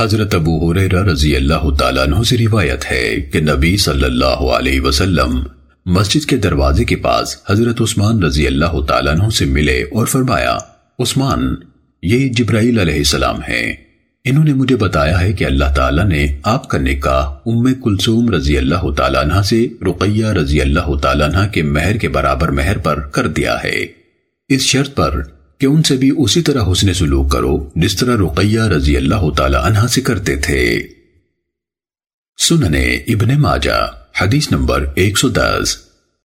حضرت ابو حریرہ رضی اللہ تعالیٰ عنہ سے روایت ہے کہ نبی صلی اللہ علیہ وسلم مسجد کے دروازے کے پاس حضرت عثمان رضی اللہ تعالیٰ عنہ سے ملے اور فرمایا، عثمان، یہ جبرائیل علیہ السلام ہیں۔ انہوں نے مجھے بتایا ہے کہ اللہ تعالیٰ نے آپ کا نکاح ام کلثوم رضی اللہ تعالیٰ عنہ سے رقیہ رضی اللہ تعالیٰ عنہ کے مہر کے برابر مہر پر کر دیا ہے۔ اس شرط پر کہ ان سے بھی اسی طرح حسن سلوک کرو جس طرح رقیہ رضی اللہ تعالی عنہ سے کرتے تھے۔ سننے ابن ماجہ، حدیث نمبر ایک سو دس۔